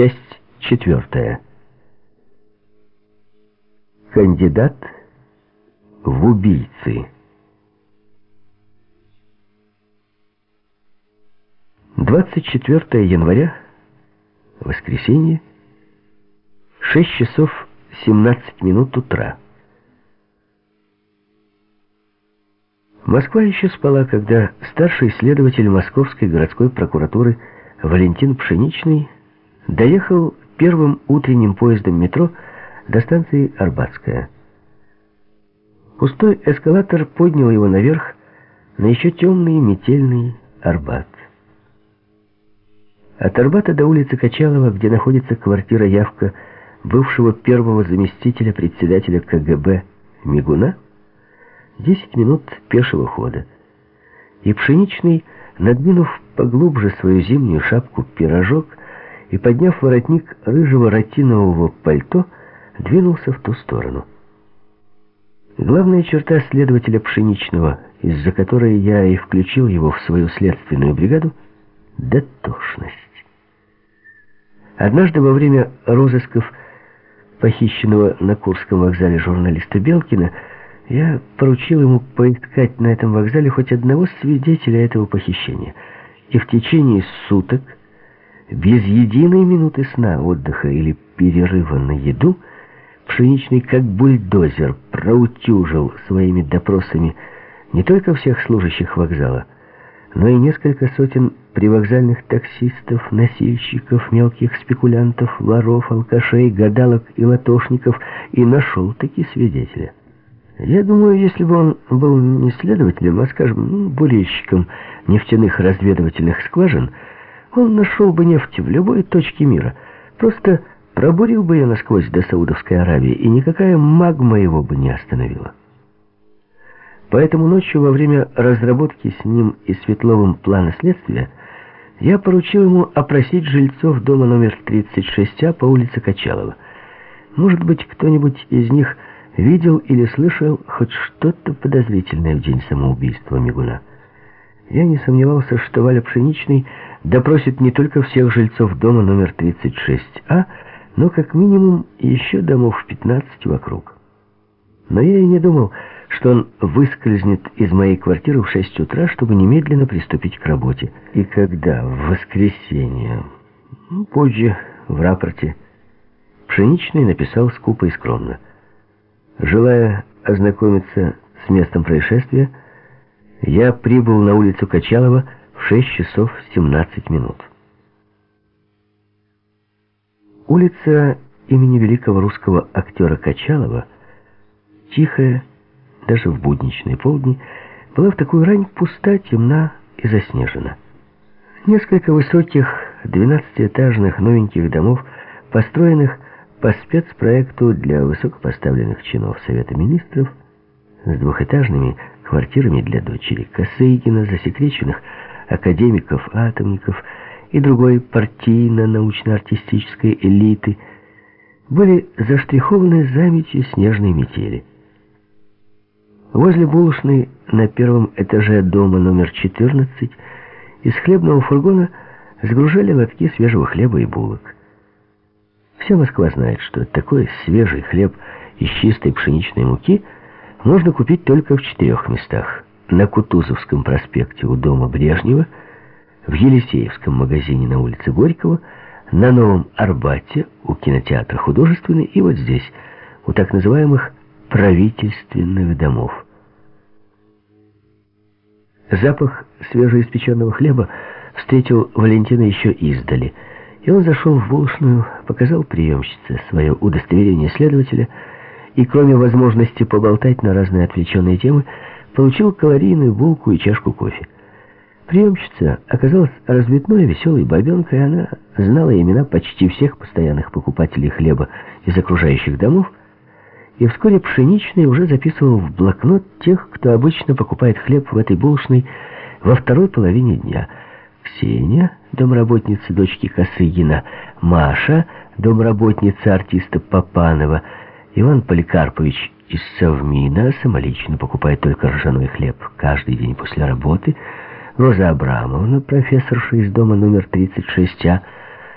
Часть четвертая. Кандидат в убийцы. 24 января, воскресенье, 6 часов 17 минут утра. Москва еще спала, когда старший следователь Московской городской прокуратуры Валентин Пшеничный доехал первым утренним поездом метро до станции Арбатская. Пустой эскалатор поднял его наверх на еще темный метельный Арбат. От Арбата до улицы Качалова, где находится квартира-явка бывшего первого заместителя председателя КГБ Мигуна, 10 минут пешего хода. И Пшеничный, надвинув поглубже свою зимнюю шапку-пирожок, и, подняв воротник рыжего ротинового пальто, двинулся в ту сторону. Главная черта следователя Пшеничного, из-за которой я и включил его в свою следственную бригаду — дотошность. Однажды во время розысков похищенного на Курском вокзале журналиста Белкина я поручил ему поискать на этом вокзале хоть одного свидетеля этого похищения. И в течение суток без единой минуты сна, отдыха или перерыва на еду, Пшеничный, как бульдозер, проутюжил своими допросами не только всех служащих вокзала, но и несколько сотен привокзальных таксистов, носильщиков, мелких спекулянтов, воров, алкашей, гадалок и латошников, и нашел таки свидетеля. Я думаю, если бы он был не следователем, а, скажем, ну, бурильщиком нефтяных разведывательных скважин, он нашел бы нефть в любой точке мира. Просто пробурил бы ее насквозь до Саудовской Аравии, и никакая магма его бы не остановила. Поэтому ночью во время разработки с ним и Светловым плана следствия я поручил ему опросить жильцов дома номер 36А по улице Качалова. Может быть, кто-нибудь из них видел или слышал хоть что-то подозрительное в день самоубийства Мигуна. Я не сомневался, что Валя Пшеничный допросит не только всех жильцов дома номер 36А, но как минимум еще домов 15 вокруг. Но я и не думал, что он выскользнет из моей квартиры в 6 утра, чтобы немедленно приступить к работе. И когда? В воскресенье. Ну, позже, в рапорте. Пшеничный написал скупо и скромно. Желая ознакомиться с местом происшествия, я прибыл на улицу Качалова в 6 часов 17 минут. Улица имени великого русского актера Качалова, тихая, даже в будничные полдни, была в такую рань пуста, темна и заснежена. Несколько высоких, двенадцатиэтажных новеньких домов, построенных по спецпроекту для высокопоставленных чинов Совета Министров, с двухэтажными квартирами для дочери Косыгина, засекреченных академиков-атомников и другой партийно-научно-артистической элиты, были заштрихованы заметью снежной метели. Возле булочной на первом этаже дома номер 14 из хлебного фургона сгружали лотки свежего хлеба и булок. Вся Москва знает, что такой свежий хлеб из чистой пшеничной муки можно купить только в четырех местах. На Кутузовском проспекте у дома Брежнева, в Елисеевском магазине на улице Горького, на Новом Арбате у кинотеатра «Художественный» и вот здесь, у так называемых правительственных домов. Запах свежеиспеченного хлеба встретил Валентина еще издали, и он зашел в булочную, показал приемщице свое удостоверение следователя и, кроме возможности поболтать на разные отвлеченные темы, получил калорийную булку и чашку кофе. Приемщица оказалась разбитной, веселой бабенкой, она знала имена почти всех постоянных покупателей хлеба из окружающих домов, и вскоре Пшеничный уже записывал в блокнот тех, кто обычно покупает хлеб в этой булочной во второй половине дня. Ксения, домработница дочки Косыгина, Маша, домработница артиста Попанова, Иван Поликарпович из Совмина самолично покупает только ржаной хлеб каждый день после работы, Роза Абрамовна, профессорша из дома номер 36А,